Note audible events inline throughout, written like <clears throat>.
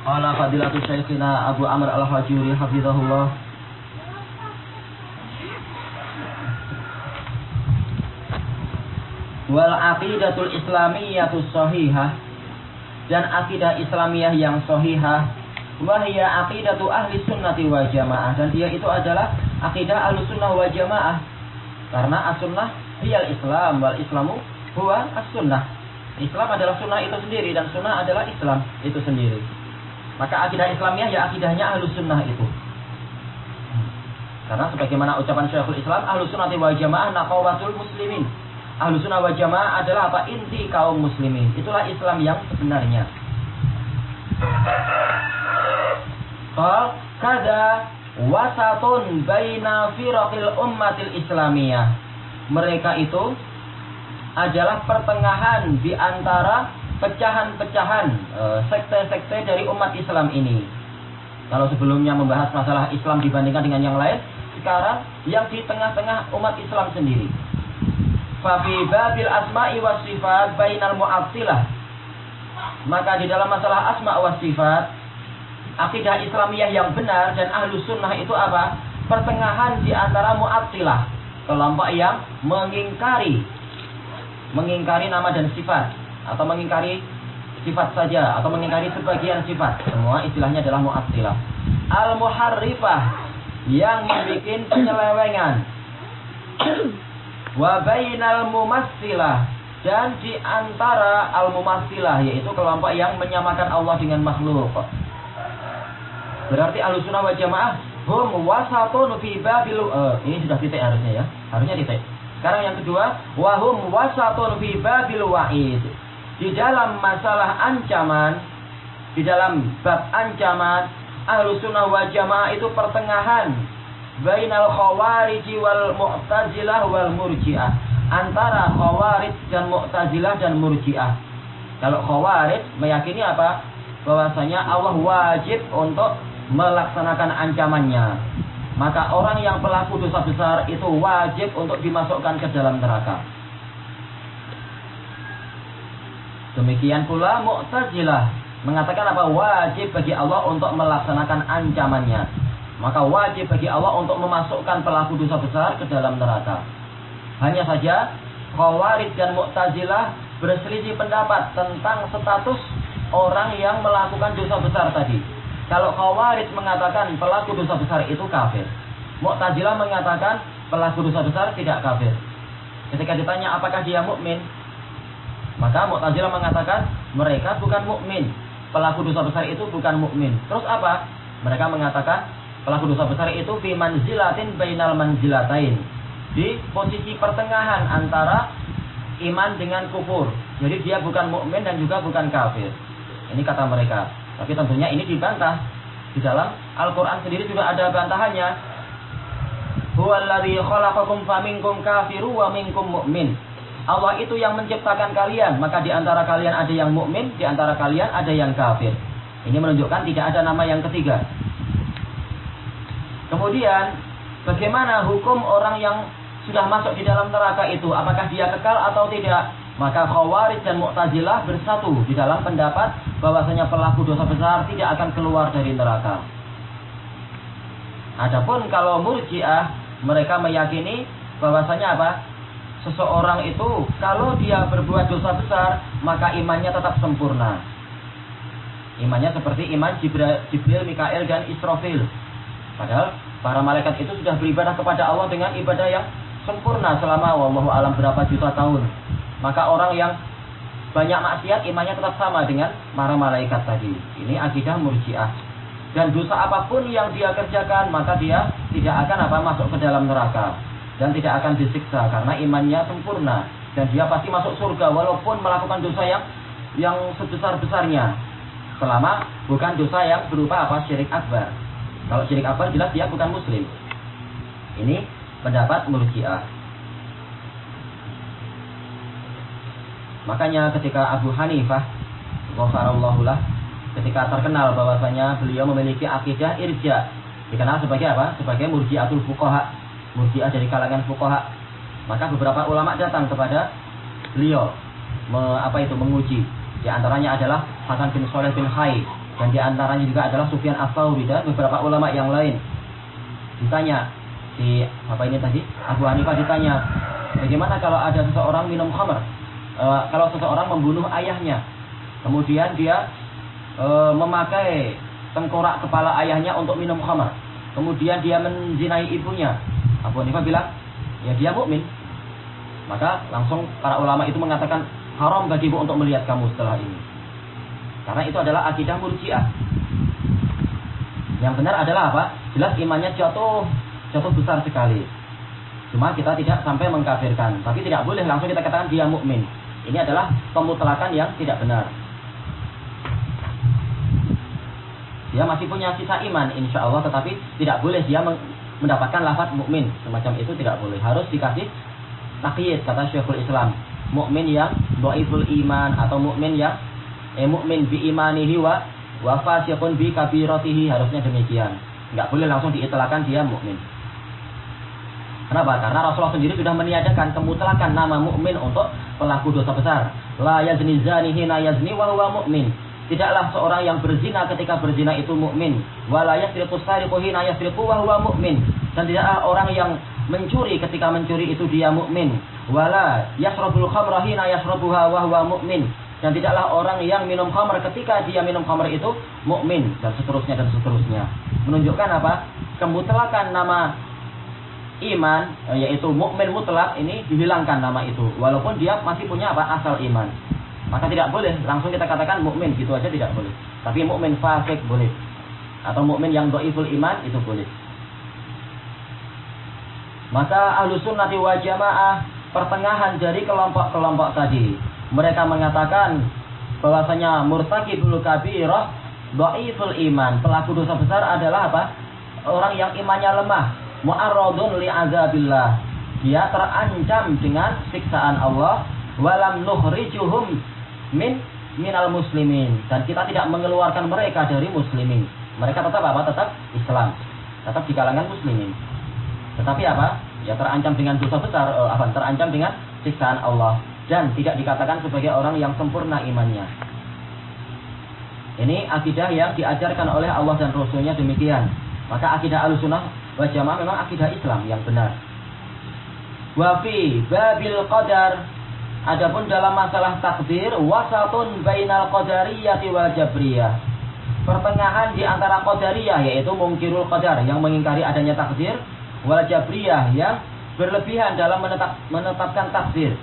Qala fadilatu syekhina Abu Amr Al-Hajuri hafizahullah. Wal aqidatul islamiyatus sahihah. Dan akidah Islamiyah yang sahihah wahya aqidatu ahli sunnati wal jamaah. Dan dia itu adalah akidah ahli sunnah wal jamaah. Karena as-sunnah hiyal islam wal islamu huwa as-sunnah. Islam adalah sunnah itu sendiri dan sunnah adalah Islam itu sendiri maka akidah Islamiyah ya akidahnya ahli sunnah itu karena sebagaimana ucapan Syekhul Islam ahli sunnati wal jamaah naqawatul muslimin Ahlu sunnah wal jamaah adalah apa? Inti kaum muslimin. Itulah Islam yang sebenarnya. Qal kada wasatun baina firaqil ummatil islamiyah. Mereka itu adalah pertengahan di antara pecahan-pecahan eh, sekte-sekte dari umat Islam ini. Kalau sebelumnya membahas masalah Islam dibandingkan dengan yang lain, sekarang yang di tengah-tengah umat Islam sendiri. Fafi babil asma'i was sifat bainal mu'attilah. Maka di dalam masalah asma wa sifat, akidah Islamiyah yang benar dan ahlu sunnah itu apa? Pertengahan di antara mu'attilah. Kelompok yang mengingkari mengingkari nama dan sifat atau mengingkari sifat saja atau mengingkari sebagian sifat. Semua istilahnya adalah mu'attilah. Al-muharrifah yang membuat penyelewengan wa bainal mumassilah dan di antara al mumassilah yaitu kelompok yang menyamakan Allah dengan makhluk. Berarti sunnah wal jamaah hum wasatun fi babil uh, ini sudah titik harusnya ya. Harusnya titik. Sekarang yang kedua, wahum wasatun fi babil wa'id. Di dalam masalah ancaman, di dalam bab ancaman, sunnah wal jamaah itu pertengahan. Bainal khawarij wal mu'tazilah wal murji'ah. Antara khawarij dan mu'tazilah dan murji'ah. Kalau khawarij meyakini apa? Bahwasanya Allah wajib untuk melaksanakan ancamannya. Maka orang yang pelaku dosa besar itu wajib untuk dimasukkan ke dalam neraka demikian pula mu'tazilah mengatakan apa wajib bagi Allah untuk melaksanakan ancamannya maka wajib bagi Allah untuk memasukkan pelaku dosa besar ke dalam neraka. Hanya saja Khawarij dan Mu'tazilah berselisih pendapat tentang status orang yang melakukan dosa besar tadi. Kalau Khawarij mengatakan pelaku dosa besar itu kafir. Mu'tazilah mengatakan pelaku dosa besar tidak kafir. Ketika ditanya apakah dia mukmin, maka Mu'tazilah mengatakan mereka bukan mukmin. Pelaku dosa besar itu bukan mukmin. Terus apa? Mereka mengatakan Pelaku dosa besar itu fi manzilatin bainal manzilatain. Di posisi pertengahan antara iman dengan kufur. Jadi dia bukan mukmin dan juga bukan kafir. Ini kata mereka. Tapi tentunya ini dibantah. Di dalam Al-Quran sendiri juga ada bantahannya. Huwallazi khalaqakum faminkum kafiru wa minkum mu'min. Allah itu yang menciptakan kalian, maka di antara kalian ada yang mukmin, di antara kalian ada yang kafir. Ini menunjukkan tidak ada nama yang ketiga. Kemudian bagaimana hukum orang yang sudah masuk di dalam neraka itu? Apakah dia kekal atau tidak? Maka Khawarij dan Mu'tazilah bersatu di dalam pendapat bahwasanya pelaku dosa besar tidak akan keluar dari neraka. Adapun kalau Murji'ah mereka meyakini bahwasanya apa? Seseorang itu kalau dia berbuat dosa besar maka imannya tetap sempurna. Imannya seperti iman Jibril, Mikael dan Israfil. Padahal para malaikat itu sudah beribadah kepada Allah dengan ibadah yang sempurna selama wallahu alam berapa juta tahun. Maka orang yang banyak maksiat imannya tetap sama dengan para malaikat tadi. Ini akidah murjiah. Dan dosa apa pun yang dia kerjakan maka dia tidak akan apa masuk ke dalam neraka dan tidak akan disiksa karena imannya sempurna dan dia pasti masuk surga walaupun melakukan dosa yang yang sebesar besarnya selama bukan dosa yang berupa apa syirik akbar. Kalau syirik akbar jelas dia bukan muslim. Ini pendapat Murji'ah. Makanya ketika Abu Hanifah Ghafarallahu lah ketika terkenal bahwasanya beliau memiliki akidah irja dikenal sebagai apa? Sebagai murjiatul fuqaha, murjiah dari kalangan fuqaha. Maka beberapa ulama datang kepada beliau me, apa itu menguji. Di antaranya adalah Hasan bin Soleh bin Hai dan di antaranya juga adalah Sufyan Ats-Tsauri dan beberapa ulama yang lain. Ditanya si apa ini tadi Abu Hanifah ditanya bagaimana kalau ada seseorang minum khamr e, kalau seseorang membunuh ayahnya kemudian dia e, memakai tengkorak kepala ayahnya untuk minum khamr kemudian dia menzinai ibunya Abu Hanifah bilang ya dia mukmin maka langsung para ulama itu mengatakan haram bagimu untuk melihat kamu setelah ini karena itu adalah akidah murjiah. Yang benar adalah apa? Jelas imannya jatuh jatuh besar sekali. Cuma kita tidak sampai mengkafirkan, tapi tidak boleh langsung kita katakan dia mukmin. Ini adalah pemutlakan yang tidak benar. Dia masih punya sisa iman, insya Allah, tetapi tidak boleh dia mendapatkan lafaz mukmin semacam itu tidak boleh. Harus dikasih takyid kata Syekhul Islam. Mukmin yang dhaiful iman atau mukmin yang eh mukmin bi imanihi wa wa fasiqun bi kabiratihi harusnya demikian. Enggak boleh langsung diitlakan dia mukmin. Kenapa? Karena Rasulullah sendiri sudah meniadakan kemutlakan nama mukmin untuk pelaku dosa besar. La yazni zani hina yazni wa huwa mu'min. Tidaklah seorang yang berzina ketika berzina itu mukmin. Wala yasriqu sariqu hina yasriqu wa mu'min. Dan tidaklah orang yang mencuri ketika mencuri itu dia mukmin. Wala yasrabul khamra hina wa huwa mu'min dan tidaklah orang yang minum khamr ketika dia minum khamr itu mukmin dan seterusnya dan seterusnya. Menunjukkan apa? Kemutlakan nama iman yaitu mukmin mutlak ini dihilangkan nama itu walaupun dia masih punya apa asal iman. Maka tidak boleh langsung kita katakan mukmin gitu aja tidak boleh. Tapi mukmin fasik boleh. Atau mukmin yang dhaiful iman itu boleh. Maka ahlu sunnati jamaah pertengahan dari kelompok-kelompok tadi mereka mengatakan bahwasanya murtakibul kabirah dhaiful iman. Pelaku dosa besar adalah apa? Orang yang imannya lemah, mu'arradun azabillah. Dia terancam dengan siksaan Allah walam nukhrijuhum min minal muslimin dan kita tidak mengeluarkan mereka dari muslimin. Mereka tetap apa? Tetap Islam. Tetap di kalangan muslimin. Tetapi apa? Ya terancam dengan dosa besar, eh, apa? Terancam dengan siksaan Allah dan tidak dikatakan sebagai orang yang sempurna imannya. Ini akidah yang diajarkan oleh Allah dan Rasulnya demikian. Maka akidah al-sunnah wa jamaah memang akidah Islam yang benar. Wafi babil qadar Adapun dalam masalah takdir wasatun bainal qadariyati wal jabriyah. Pertengahan di antara qadariyah yaitu mungkirul qadar yang mengingkari adanya takdir wal jabriyah yang berlebihan dalam menetap, menetapkan takdir.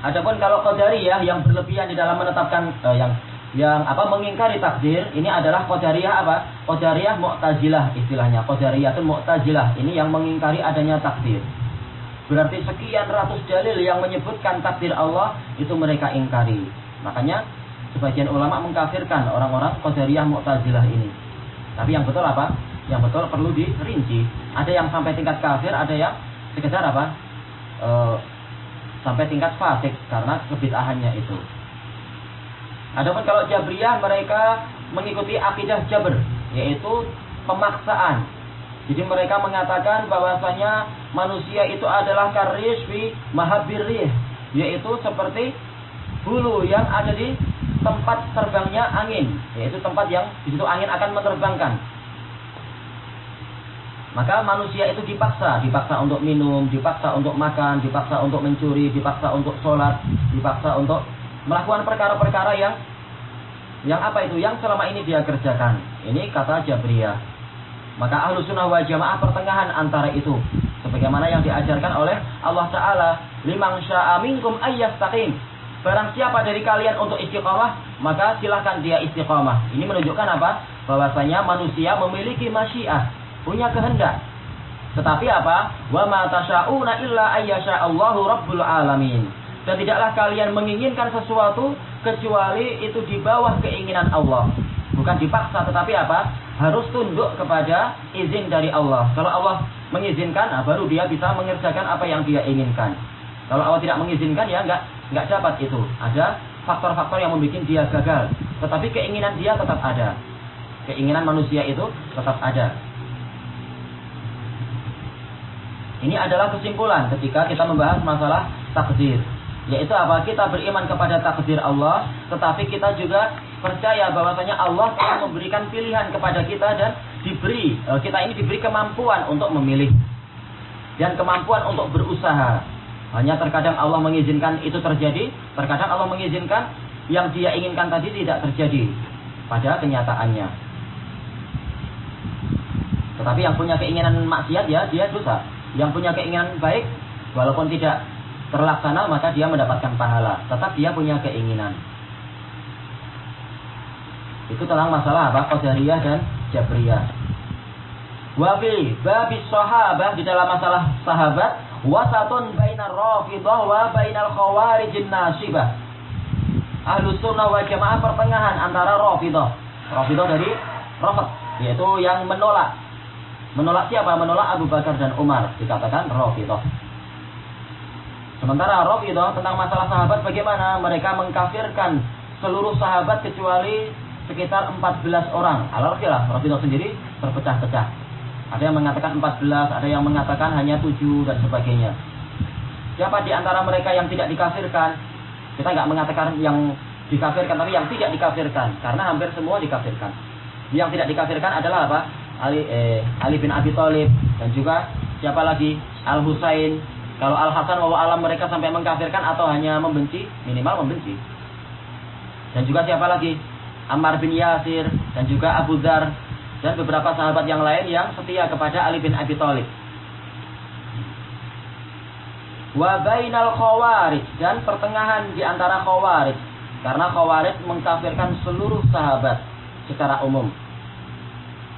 Adapun kalau qadariyah yang berlebihan di dalam menetapkan uh, yang yang apa mengingkari takdir ini adalah qadariyah apa? Qadariyah Mu'tazilah istilahnya. Qadariyah itu Mu'tazilah ini yang mengingkari adanya takdir. Berarti sekian ratus dalil yang menyebutkan takdir Allah itu mereka ingkari. Makanya sebagian ulama mengkafirkan orang-orang Qadariyah Mu'tazilah ini. Tapi yang betul apa? Yang betul perlu dirinci. Ada yang sampai tingkat kafir, ada yang sekedar apa? E, sampai tingkat fasik karena kebid'ahannya itu. Adapun kalau Jabriyah mereka mengikuti akidah Jabr yaitu pemaksaan. Jadi mereka mengatakan bahwasanya manusia itu adalah karis fi mahabirih yaitu seperti bulu yang ada di tempat terbangnya angin yaitu tempat yang di situ angin akan menerbangkan maka manusia itu dipaksa, dipaksa untuk minum, dipaksa untuk makan, dipaksa untuk mencuri, dipaksa untuk sholat, dipaksa untuk melakukan perkara-perkara yang yang apa itu? Yang selama ini dia kerjakan. Ini kata Jabriyah. Maka ahlu sunnah wal jamaah pertengahan antara itu. Sebagaimana yang diajarkan oleh Allah Ta'ala. Limang sya'aminkum ayyastaqim. Barang siapa dari kalian untuk istiqamah, maka silahkan dia istiqamah. Ini menunjukkan apa? Bahwasanya manusia memiliki masyiah punya kehendak. Tetapi apa? Wa ma tasyauna illa ayyasha Allahu rabbul alamin. Dan tidaklah kalian menginginkan sesuatu kecuali itu di bawah keinginan Allah. Bukan dipaksa tetapi apa? Harus tunduk kepada izin dari Allah. Kalau Allah mengizinkan, nah baru dia bisa mengerjakan apa yang dia inginkan. Kalau Allah tidak mengizinkan ya enggak enggak dapat itu. Ada faktor-faktor yang membuat dia gagal. Tetapi keinginan dia tetap ada. Keinginan manusia itu tetap ada. Ini adalah kesimpulan ketika kita membahas masalah takdir. Yaitu apa? Kita beriman kepada takdir Allah, tetapi kita juga percaya bahwasanya Allah telah memberikan pilihan kepada kita dan diberi eh, kita ini diberi kemampuan untuk memilih dan kemampuan untuk berusaha. Hanya terkadang Allah mengizinkan itu terjadi, terkadang Allah mengizinkan yang dia inginkan tadi tidak terjadi pada kenyataannya. Tetapi yang punya keinginan maksiat ya dia dosa. Yang punya keinginan baik walaupun tidak terlaksana maka dia mendapatkan pahala. Tetap dia punya keinginan. Itu tentang masalah apa? Qadariyah dan Jabriyah. Wafi babi sahabah di dalam masalah sahabat wasatun bainar rafidah wa bainal khawarijin nasibah. Ahlu sunnah wa jamaah pertengahan antara rafidah. Rafidah dari rafat yaitu yang menolak. Menolak siapa? Menolak Abu Bakar dan Umar dikatakan rafidah. Sementara Rafidah tentang masalah sahabat bagaimana? Mereka mengkafirkan seluruh sahabat kecuali sekitar 14 orang. Khilaf, Rafidah sendiri berpecah-pecah. Ada yang mengatakan 14, ada yang mengatakan hanya 7 dan sebagainya. Siapa di antara mereka yang tidak dikafirkan? Kita nggak mengatakan yang dikafirkan, tapi yang tidak dikafirkan. Karena hampir semua dikafirkan. Yang tidak dikafirkan adalah apa? Ali, eh, Ali bin Abi Thalib dan juga siapa lagi? Al Husain. Kalau Al Hasan wa alam mereka sampai mengkafirkan atau hanya membenci, minimal membenci. Dan juga siapa lagi? Ammar bin Yasir dan juga Abu Dhar dan beberapa sahabat yang lain yang setia kepada Ali bin Abi Thalib. Wa bainal khawarij dan pertengahan di antara khawarij karena khawarij mengkafirkan seluruh sahabat secara umum.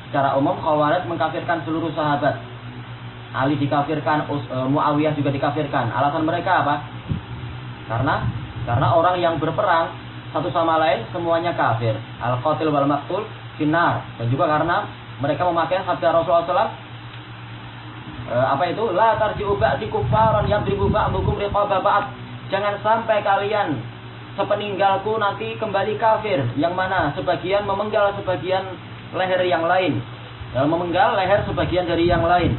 Secara umum khawarij mengkafirkan seluruh sahabat. Ali dikafirkan, eh, Muawiyah juga dikafirkan. Alasan mereka apa? Karena karena orang yang berperang satu sama lain semuanya kafir. Al-qatil wal maqtul sinar. Dan juga karena mereka memakai sabda Rasulullah SAW e, apa itu? La tarji'u ba'di kufaran yadribu ba'dukum riqaba ba'd. Jangan sampai kalian sepeninggalku nanti kembali kafir. Yang mana sebagian memenggal sebagian leher yang lain. Dalam memenggal leher sebagian dari yang lain.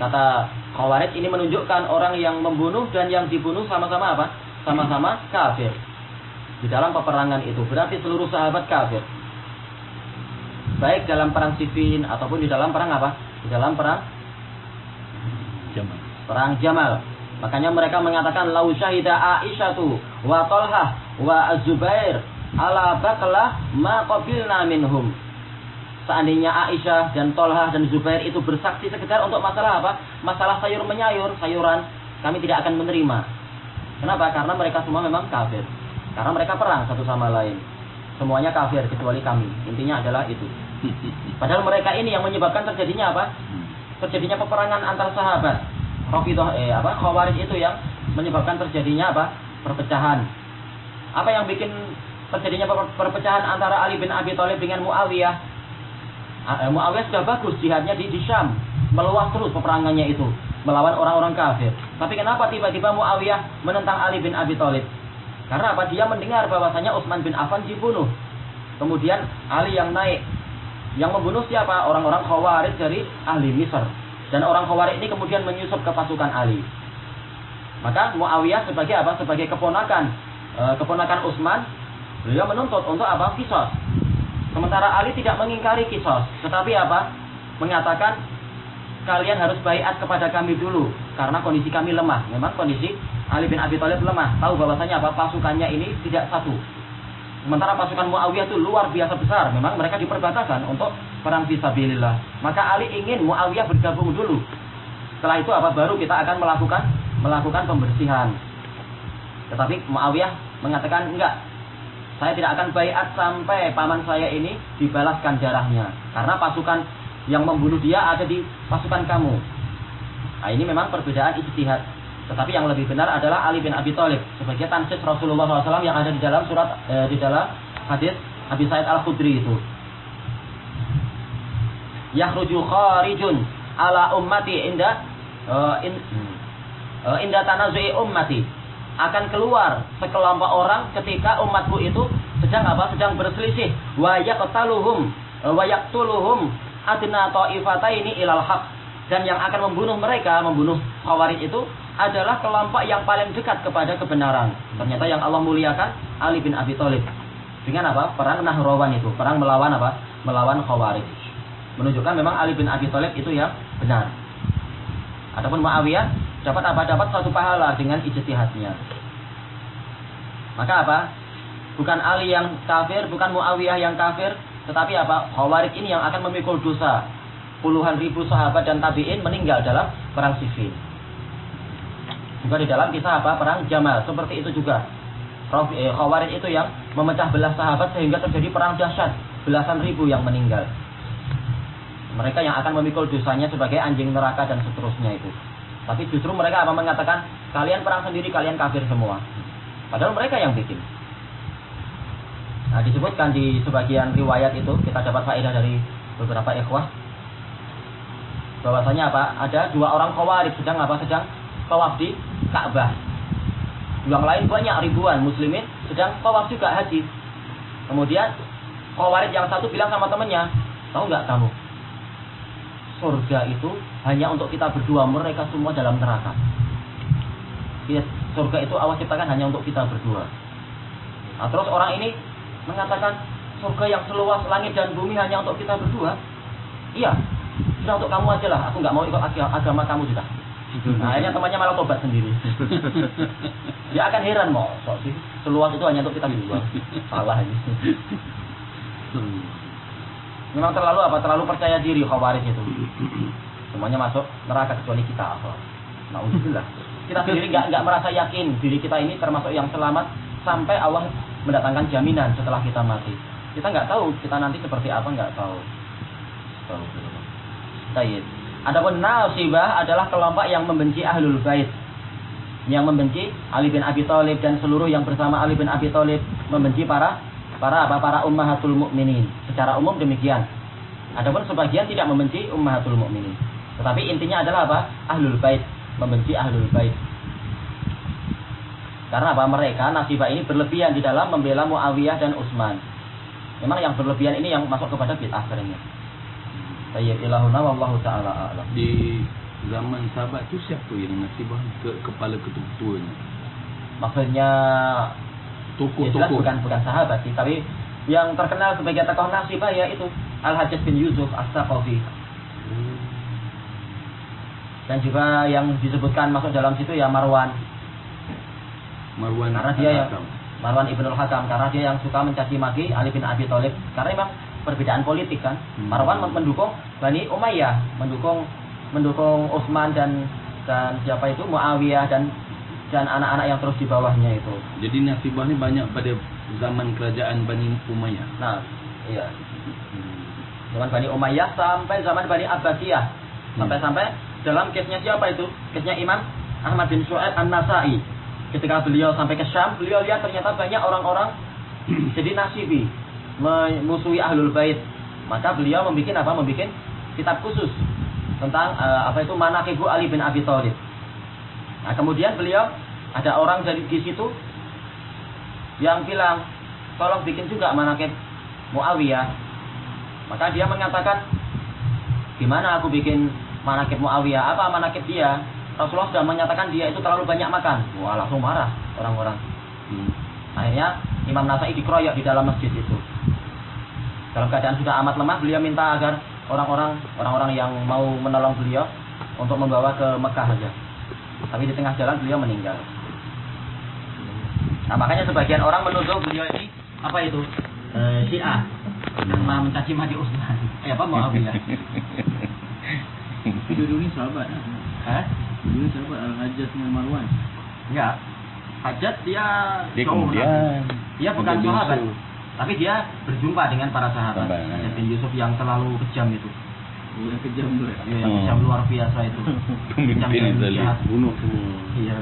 Kata Khawarij ini menunjukkan orang yang membunuh dan yang dibunuh sama-sama apa? Sama-sama kafir di dalam peperangan itu. Berarti seluruh sahabat kafir. Baik dalam perang Siffin ataupun di dalam perang apa? Di dalam perang Jamal. Perang Jamal. Makanya mereka mengatakan lau syahida Aisyatu wa Talhah wa Az-Zubair ala baklah ma qabilna minhum. Seandainya Aisyah dan Tolhah dan Zubair itu bersaksi sekedar untuk masalah apa? Masalah sayur menyayur, sayuran, kami tidak akan menerima. Kenapa? Karena mereka semua memang kafir. Karena mereka perang satu sama lain. Semuanya kafir kecuali kami. Intinya adalah itu. <laughs> Padahal mereka ini yang menyebabkan terjadinya apa? Terjadinya peperangan antar sahabat. Rafidah eh apa? Khawarij itu yang menyebabkan terjadinya apa? Perpecahan. Apa yang bikin terjadinya perpecahan antara Ali bin Abi Thalib dengan Muawiyah? Ah, eh, Muawiyah sudah bagus jihadnya di, di Syam, meluas terus peperangannya itu melawan orang-orang kafir. Tapi kenapa tiba-tiba Muawiyah menentang Ali bin Abi Thalib? Karena apa? Dia mendengar bahwasanya Utsman bin Affan dibunuh. Kemudian Ali yang naik. Yang membunuh siapa? Orang-orang Khawarij dari ahli Misr. Dan orang Khawarij ini kemudian menyusup ke pasukan Ali. Maka Muawiyah sebagai apa? Sebagai keponakan e, keponakan Utsman, beliau menuntut untuk apa? Kisos. Sementara Ali tidak mengingkari kisos, tetapi apa? Mengatakan kalian harus bayat kepada kami dulu karena kondisi kami lemah. Memang kondisi Ali bin Abi Thalib lemah. Tahu bahwasanya apa pasukannya ini tidak satu. Sementara pasukan Muawiyah itu luar biasa besar. Memang mereka di perbatasan untuk perang fisabilillah. Maka Ali ingin Muawiyah bergabung dulu. Setelah itu apa baru kita akan melakukan melakukan pembersihan. Tetapi Muawiyah mengatakan enggak. Saya tidak akan bayat sampai paman saya ini dibalaskan darahnya. Karena pasukan yang membunuh dia ada di pasukan kamu. Nah, ini memang perbedaan ijtihad. Tetapi yang lebih benar adalah Ali bin Abi Thalib sebagai tansis Rasulullah SAW yang ada di dalam surat eh, di dalam hadis Abi Said Al Khudri itu. Yakhruju kharijun ala ummati inda uh, in, uh, inda tanazu'i ummati akan keluar sekelompok orang ketika umatku itu sedang apa? Sedang berselisih wa yaqtaluhum wa yaqtuluhum adna ta'ifataini ilal haq dan yang akan membunuh mereka, membunuh Khawarij itu adalah kelompok yang paling dekat kepada kebenaran. Ternyata yang Allah muliakan Ali bin Abi Thalib. dengan apa? Perang Nahrawan itu, perang melawan apa? Melawan Khawarij. Menunjukkan memang Ali bin Abi Thalib itu yang benar. Adapun Muawiyah dapat apa? Dapat satu pahala dengan ijtihadnya. Maka apa? Bukan Ali yang kafir, bukan Muawiyah yang kafir, tetapi apa? Khawarij ini yang akan memikul dosa. Puluhan ribu sahabat dan tabi'in meninggal dalam perang Siffin. Juga di dalam kisah apa? Perang Jamal. Seperti itu juga. Eh, Khawarij itu yang memecah belah sahabat sehingga terjadi perang dahsyat. Belasan ribu yang meninggal. Mereka yang akan memikul dosanya sebagai anjing neraka dan seterusnya itu. Tapi justru mereka apa mengatakan kalian perang sendiri, kalian kafir semua. Padahal mereka yang bikin. Nah disebutkan di sebagian riwayat itu kita dapat faedah dari beberapa ikhwah bahwasanya apa? Ada dua orang khawarij sedang apa? Sedang tawaf di Ka'bah. Yang lain banyak ribuan muslimin sedang tawaf juga haji. Kemudian khawarij yang satu bilang sama temennya, tahu nggak kamu? Surga itu hanya untuk kita berdua, mereka semua dalam neraka. Ya, surga itu Allah ciptakan hanya untuk kita berdua. Nah, terus orang ini mengatakan surga yang seluas langit dan bumi hanya untuk kita berdua. Iya, sudah untuk kamu aja lah. Aku nggak mau ikut agama kamu juga. Nah, akhirnya temannya malah tobat sendiri. <laughs> Dia akan heran mau, so, sih seluas itu hanya untuk kita berdua. Salah ini. Memang terlalu apa? Terlalu percaya diri khawarij itu. Semuanya masuk neraka kecuali kita. Nah. Kita sendiri nggak nggak merasa yakin diri kita ini termasuk yang selamat sampai Allah mendatangkan jaminan setelah kita mati. Kita nggak tahu kita nanti seperti apa nggak tahu. Tahu. Baik. Adapun nasibah adalah kelompok yang membenci ahlul bait. Yang membenci Ali bin Abi Thalib dan seluruh yang bersama Ali bin Abi Thalib membenci para para apa para ummahatul mukminin. Secara umum demikian. Adapun sebagian tidak membenci ummahatul mukminin. Tetapi intinya adalah apa? Ahlul bait, membenci ahlul bait. Karena apa? Mereka nasibah ini berlebihan di dalam membela Muawiyah dan Utsman. Memang yang berlebihan ini yang masuk kepada bid'ah seringnya. Tayyib ilahuna wallahu taala a'lam. Di zaman sahabat itu siapa yang nasibah ke kepala ketua-ketuanya? Maksudnya tokoh-tokoh bukan bukan sahabat sih, tapi yang terkenal sebagai tokoh nasibah ya itu Al Hajjaj bin Yusuf As-Saqafi. Dan juga yang disebutkan masuk dalam situ ya Marwan Marwan karena dia yang Marwan Ibnul Hakam karena dia yang suka mencaci maki Ali bin Abi Thalib karena memang perbedaan politik kan. Hmm. Marwan mendukung Bani Umayyah, mendukung mendukung Utsman dan dan siapa itu Muawiyah dan dan anak-anak yang terus di bawahnya itu. Jadi nasibah ini banyak pada zaman kerajaan Bani Umayyah. Nah, iya. Zaman Bani Umayyah sampai zaman Bani Abbasiyah. Sampai-sampai dalam case-nya siapa itu? Case-nya Imam Ahmad bin Su'aib An-Nasai ketika beliau sampai ke Syam, beliau lihat ternyata banyak orang-orang <clears throat> jadi nasibi, memusuhi ahlul bait. Maka beliau membuat apa? Membuat kitab khusus tentang uh, apa itu manakibu Ali bin Abi Thalib. Nah, kemudian beliau ada orang dari di situ yang bilang, tolong bikin juga manakib Muawiyah. Maka dia mengatakan, gimana aku bikin manakib Muawiyah? Apa manakib dia? Rasulullah sudah menyatakan dia itu terlalu banyak makan. Wah langsung marah orang-orang. Hmm. Akhirnya Imam Nasai dikeroyok di dalam masjid itu. Dalam keadaan sudah amat lemah, beliau minta agar orang-orang orang-orang yang mau menolong beliau untuk membawa ke Mekah saja. Tapi di tengah jalan beliau meninggal. Nah makanya sebagian orang menuduh beliau ini apa itu e, Syiah karena mencaci maki Utsman. Eh apa Muawiyah? <laughs> Dulu ini sahabat. Hah? Dulu sahabat Al Hajjaj dengan Marwan. Enggak. Hajat dia Dia kemudian dia bukan sahabat. Tapi dia berjumpa dengan para sahabat. Hajat bin Yusuf yang terlalu kejam itu. Oh, yang kejam tu. eh. Iya, yang kejam luar biasa itu. <laughs> Pemimpin jahat. Bunuh semua. Iya.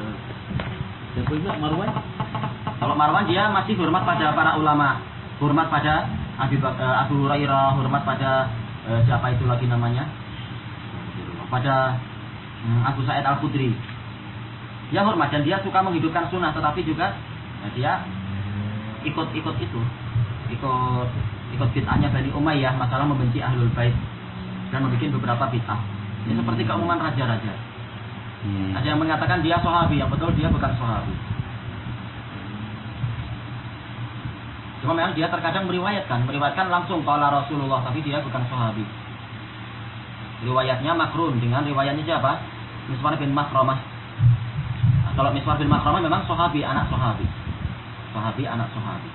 Siapa juga Marwan? Kalau Marwan dia masih hormat pada para ulama, hormat pada Abu, eh, Abu Hurairah, hormat pada eh, siapa itu lagi namanya? Pada Abu Sa'id Al Khudri. Dia hormat dan dia suka menghidupkan sunnah, tetapi juga ya, dia ikut-ikut itu, ikut ikut bid'ahnya Bani Umayyah masalah membenci ahlul bait dan membuat beberapa bid'ah. Ini seperti keumuman raja-raja. Hmm. Ada yang mengatakan dia sahabi, yang betul dia bukan sahabi. Cuma memang dia terkadang meriwayatkan, meriwayatkan langsung kala Rasulullah, tapi dia bukan sahabi. Riwayatnya makrun dengan riwayatnya siapa? Miswar bin Makromah. Nah, kalau Miswar bin Makromah memang sahabi, anak sahabi. Sahabi, anak sahabi.